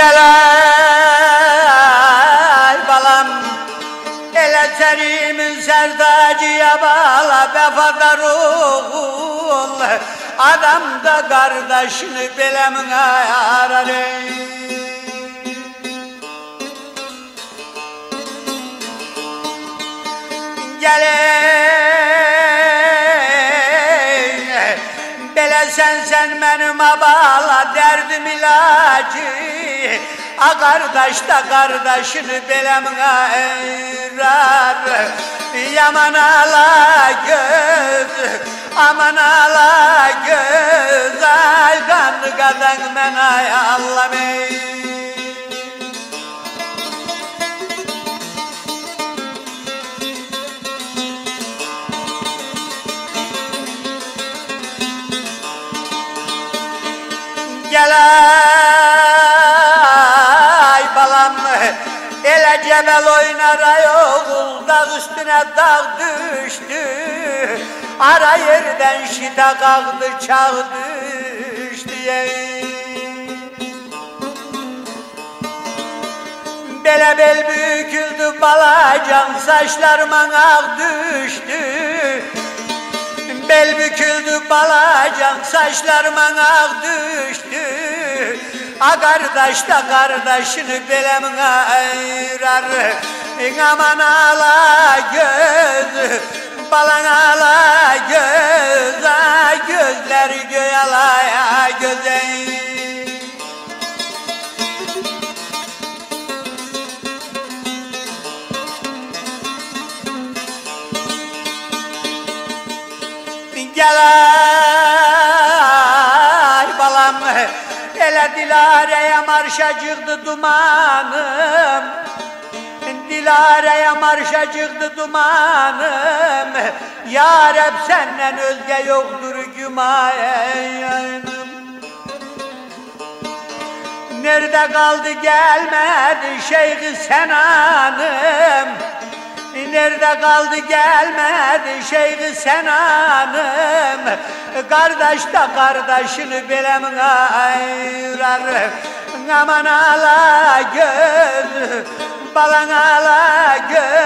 Ay balam. Ele serimin serdacıya bağla Befada ruhul Adam da kardeşini belemine arar Gelin Bele sen sen benime bağla derdim ilacı A kardeş da kardeşini belemine erar Yaman ala göz Aman ala göz. Ay kanlı kadın ben ay Allah'ım. Ey balam Ele cebel oynar ayol Dağ üstüne dağ düştü. Ara yerden şita kalktı çağ düştü Bele bel büküldü balacan Saçlarıma ak düştü. Bel büküldü balacan saçlarıma ak düştü A kardeş da kardeşini belemine ayırar Aman ala göz Balan ala göz Ay gözleri göğe alaya göze Gel ay balam Ele Dilare'ye marşa çıktı dumanım. Dilare'ye marşa çıktı dumanım. Yar hep senden özge yoktur gümayanım Nerede kaldı gelmedi Şeyh Senanım Nerede kaldı gelmedi Şeyh Senanım Kardeş de kardeşini belemine ayırar Aman ala göz Balan ala göz